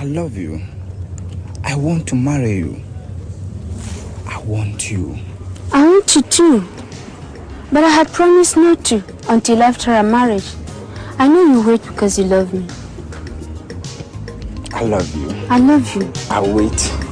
I love you. I want to marry you. I want you. I want you too. But I had promised not to until after our marriage. I know you wait because you love me. I love you. I love you. I wait.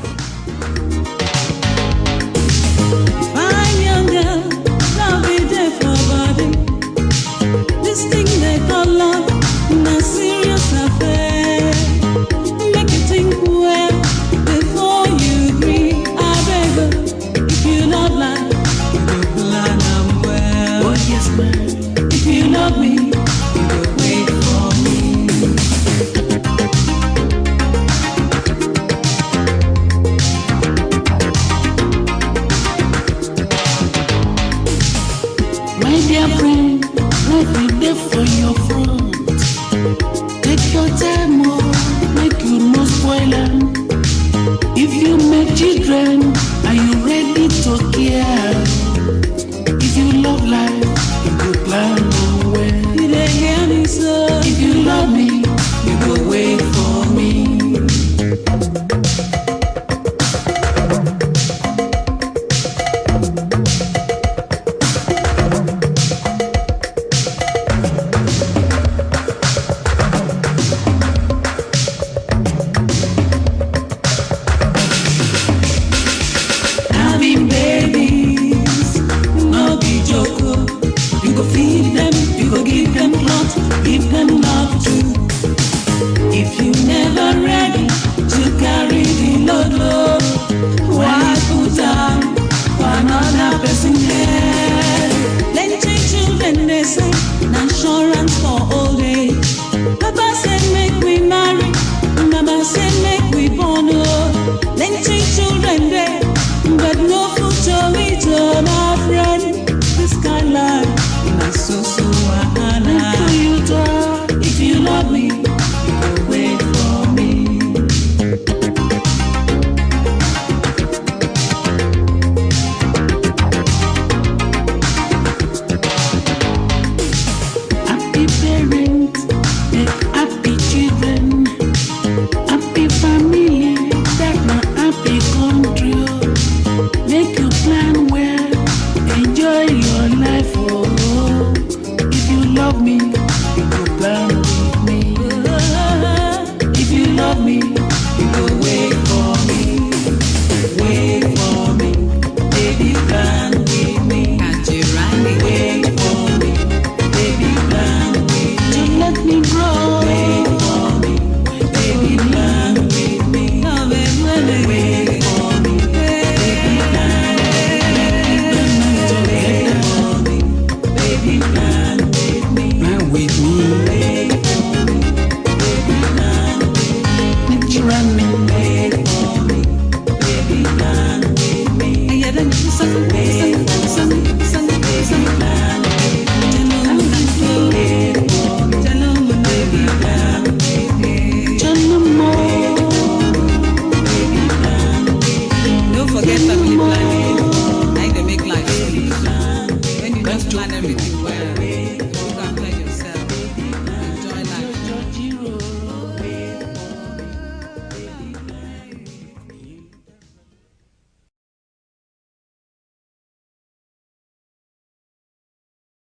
love me.